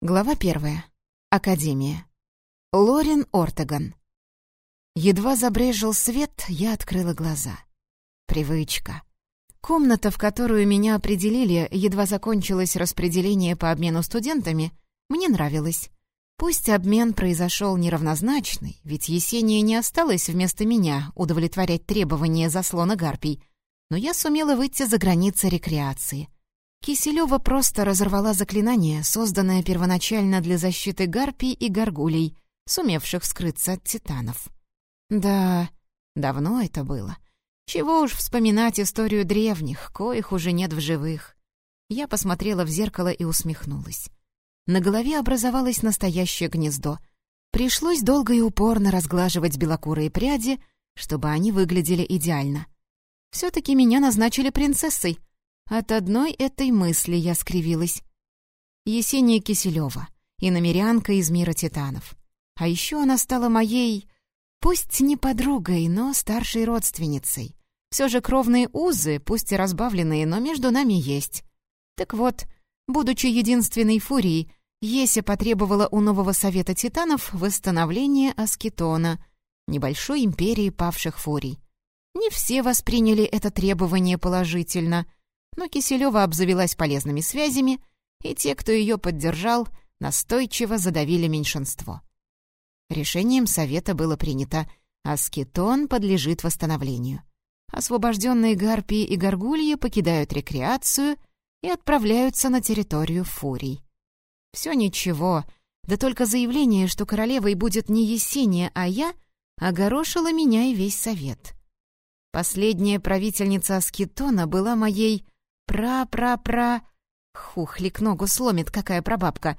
Глава первая. Академия. Лорин Ортеган. Едва забрежил свет, я открыла глаза. Привычка. Комната, в которую меня определили, едва закончилось распределение по обмену студентами, мне нравилась. Пусть обмен произошел неравнозначный, ведь Есения не осталась вместо меня удовлетворять требования заслона гарпий, но я сумела выйти за границы рекреации — Киселева просто разорвала заклинание, созданное первоначально для защиты гарпий и горгулей, сумевших скрыться от титанов. Да, давно это было. Чего уж вспоминать историю древних, коих уже нет в живых. Я посмотрела в зеркало и усмехнулась. На голове образовалось настоящее гнездо. Пришлось долго и упорно разглаживать белокурые пряди, чтобы они выглядели идеально. Все-таки меня назначили принцессой — от одной этой мысли я скривилась. Есения Киселева, иномерянка из мира титанов. А еще она стала моей, пусть не подругой, но старшей родственницей. Все же кровные узы, пусть и разбавленные, но между нами есть. Так вот, будучи единственной фурией, Еся потребовала у нового совета титанов восстановления Аскетона, небольшой империи павших фурий. Не все восприняли это требование положительно — но Киселева обзавелась полезными связями, и те, кто ее поддержал, настойчиво задавили меньшинство. Решением совета было принято «Аскетон подлежит восстановлению». Освобожденные гарпии и горгульи покидают рекреацию и отправляются на территорию фурий. Все ничего, да только заявление, что королевой будет не Есения, а я, огорошило меня и весь совет. Последняя правительница Аскетона была моей Пра-пра-пра... Хухлик ногу сломит, какая прабабка.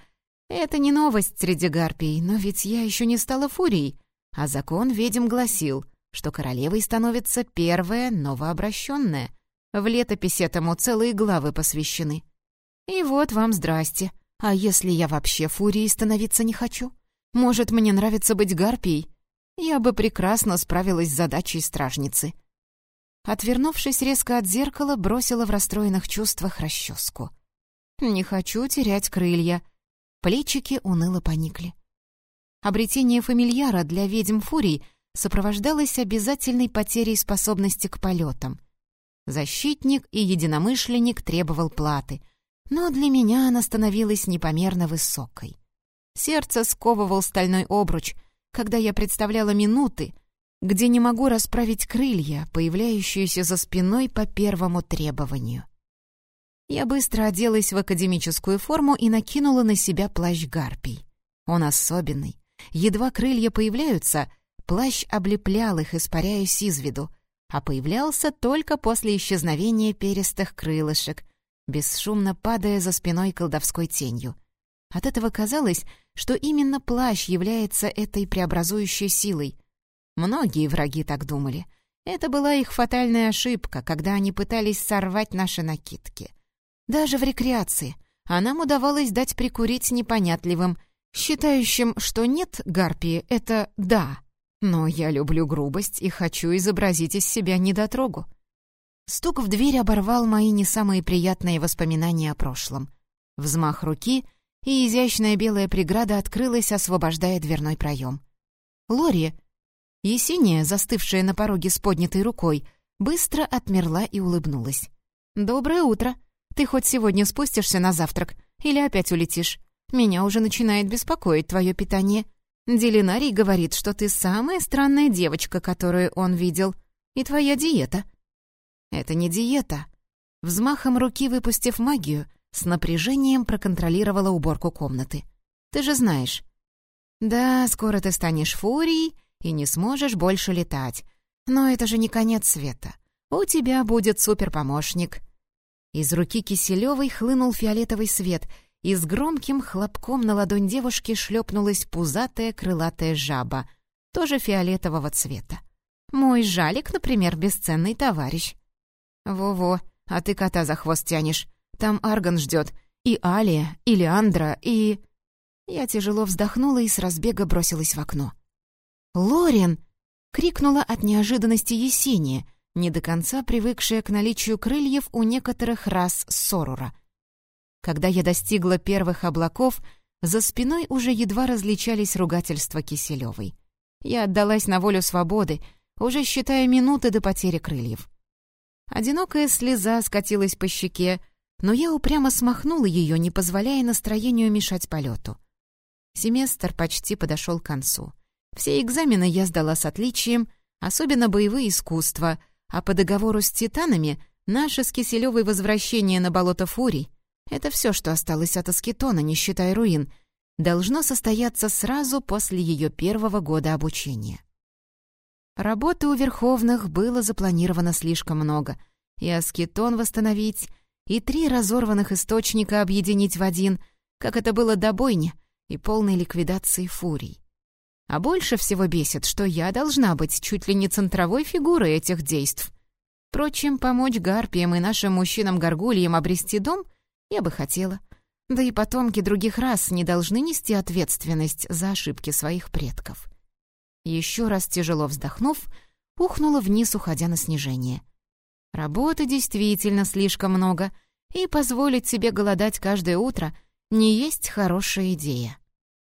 Это не новость среди гарпий, но ведь я еще не стала фурией. А закон ведьм гласил, что королевой становится первая новообращенная. В летописи этому целые главы посвящены. И вот вам здрасте. А если я вообще фурией становиться не хочу? Может, мне нравится быть гарпией? Я бы прекрасно справилась с задачей стражницы. Отвернувшись резко от зеркала, бросила в расстроенных чувствах расческу. «Не хочу терять крылья». Плечики уныло поникли. Обретение фамильяра для ведьм фурий сопровождалось обязательной потерей способности к полетам. Защитник и единомышленник требовал платы, но для меня она становилась непомерно высокой. Сердце сковывал стальной обруч, когда я представляла минуты, где не могу расправить крылья, появляющиеся за спиной по первому требованию. Я быстро оделась в академическую форму и накинула на себя плащ гарпий. Он особенный. Едва крылья появляются, плащ облеплял их, испаряясь из виду, а появлялся только после исчезновения перистых крылышек, бесшумно падая за спиной колдовской тенью. От этого казалось, что именно плащ является этой преобразующей силой — Многие враги так думали. Это была их фатальная ошибка, когда они пытались сорвать наши накидки. Даже в рекреации. А нам удавалось дать прикурить непонятливым, считающим, что нет гарпии — это «да». Но я люблю грубость и хочу изобразить из себя недотрогу. Стук в дверь оборвал мои не самые приятные воспоминания о прошлом. Взмах руки, и изящная белая преграда открылась, освобождая дверной проем. Лори, Есения, застывшая на пороге с поднятой рукой, быстро отмерла и улыбнулась. «Доброе утро. Ты хоть сегодня спустишься на завтрак или опять улетишь? Меня уже начинает беспокоить твое питание. Делинарий говорит, что ты самая странная девочка, которую он видел. И твоя диета». «Это не диета». Взмахом руки, выпустив магию, с напряжением проконтролировала уборку комнаты. «Ты же знаешь». «Да, скоро ты станешь фурией», и не сможешь больше летать. Но это же не конец света. У тебя будет суперпомощник». Из руки Киселевой хлынул фиолетовый свет, и с громким хлопком на ладонь девушки шлепнулась пузатая крылатая жаба, тоже фиолетового цвета. «Мой жалик, например, бесценный товарищ». «Во-во, а ты кота за хвост тянешь. Там Арган ждет. И Алия, и Леандра, и...» Я тяжело вздохнула и с разбега бросилась в окно. «Лорин!» — крикнула от неожиданности Есения, не до конца привыкшая к наличию крыльев у некоторых рас Сорура. Когда я достигла первых облаков, за спиной уже едва различались ругательства Киселевой. Я отдалась на волю свободы, уже считая минуты до потери крыльев. Одинокая слеза скатилась по щеке, но я упрямо смахнула ее, не позволяя настроению мешать полету. Семестр почти подошел к концу. Все экзамены я сдала с отличием, особенно боевые искусства, а по договору с титанами наше с Киселевой возвращение на болото Фурий — это все, что осталось от Аскетона, не считая руин — должно состояться сразу после ее первого года обучения. Работы у Верховных было запланировано слишком много, и аскетон восстановить, и три разорванных источника объединить в один, как это было до бойни и полной ликвидации фурий. А больше всего бесит, что я должна быть чуть ли не центровой фигурой этих действий. Впрочем, помочь гарпиям и нашим мужчинам-горгульям обрести дом я бы хотела. Да и потомки других рас не должны нести ответственность за ошибки своих предков. Еще раз тяжело вздохнув, ухнула вниз, уходя на снижение. Работы действительно слишком много, и позволить себе голодать каждое утро не есть хорошая идея.